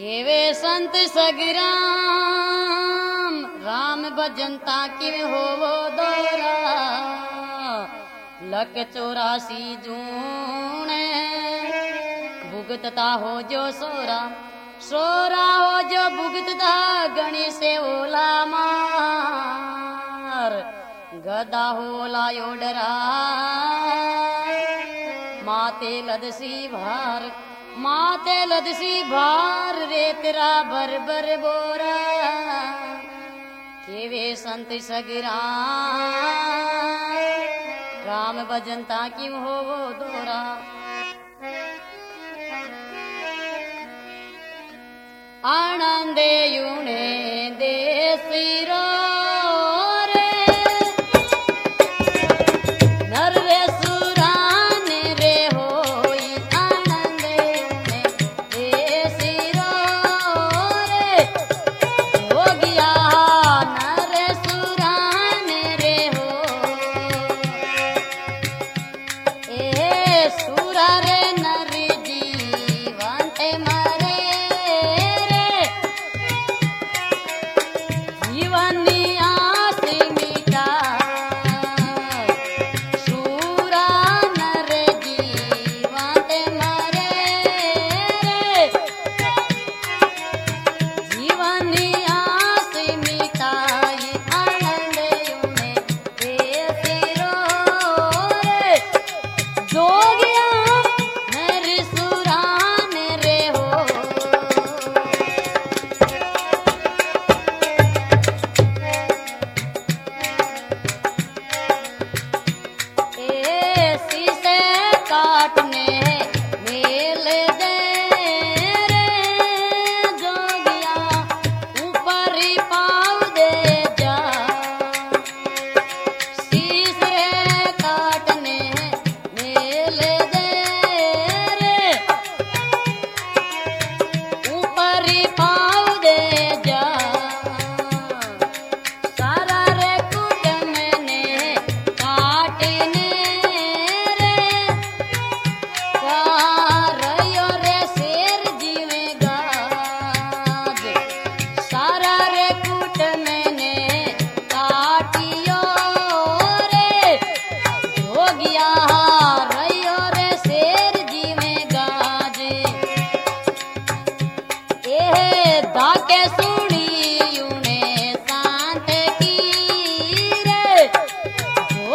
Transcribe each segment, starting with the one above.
केवे संत सगराम, राम भजनता कि हो दोरा। लख चौरासी जूण भुगतता हो जो सोरा सोरा हो जो भुगतता, गणेश ओला मार। गदा हो लायो डरा। माते लदसी भार माते लदसी भार रे तेरा बर बर बोरा। के संत सगरा। राम भजनता किम हो वो दोरा। आनंदे यूणे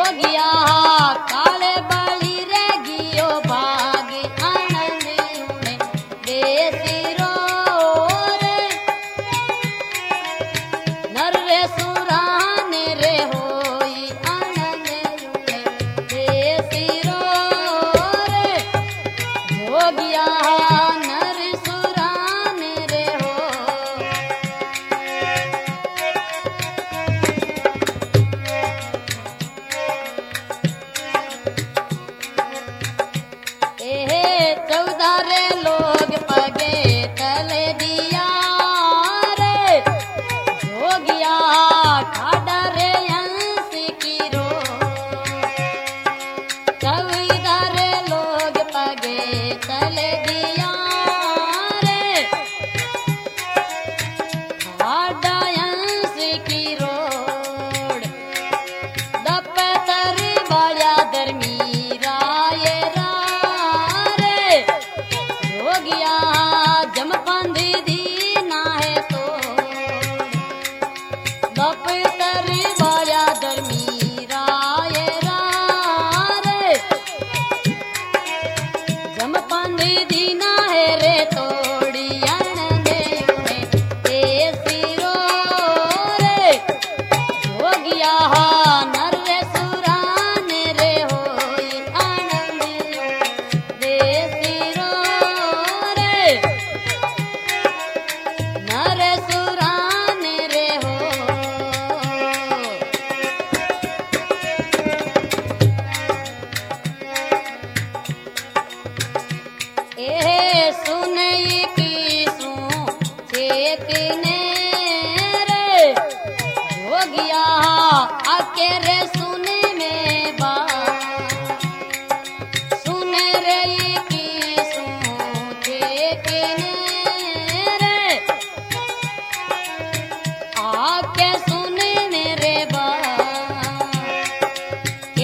हो गया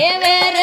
que ver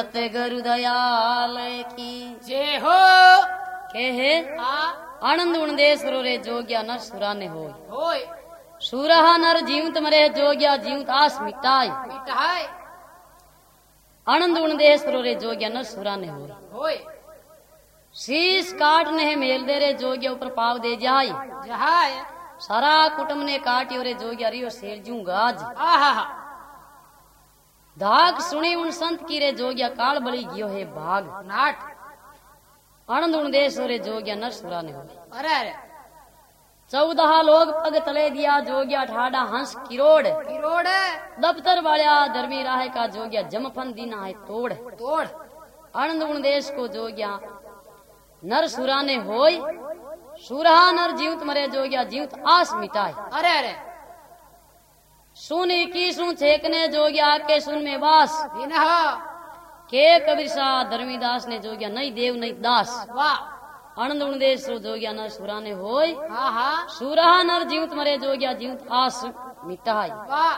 सतगुरु दयाल की। जय हो। कहे आ आनंद उणदेश्वरो रे जोग्या नर सुरा ने होय होय सुरहा नर जीवत मरे जोग्या जीवत आस मिटाय मिटाय आनंद उणदेश्वरो रे जोग्या नर सुरा ने होय होय शीश काट ने मेल दे रे जोग्या ऊपर पाव दे जाय जहाय सारा कुटुंब ने काटियो रे जोग्या रियो शेर जू गाज। आहा धाक सुनी उन संत की रे जोग्या काल बली गियो है भाग नाट। आनंद उणदेश्वर रे जोग्या नर सुरा ने अरे अरे। चौदह लोग पग तले दिया जोगिया ठाडा हंस किरोड़। किरोड़ दफ्तर वाल्या धर्मी राह का जोगिया जमफन दीना है तोड़। तोड़। आनंद उणदेश को जोगिया नर सुरा ने होय सुरहा नर जीवत मरे जोगिया जीवत आस मिटाए। अरे अरे। सुन की सुन छेकने जोग्या के सुन में बास दिन हो के कबीर शाह धर्मीदास ने जोग्या नहीं देव नहीं दास। वाह आनंद उणदेश को जोग्या नर सुरा ने होय। हाँ हाँ। सुरहा नर जीवत मरे जोग्या जीवत आस मिटाए वाह।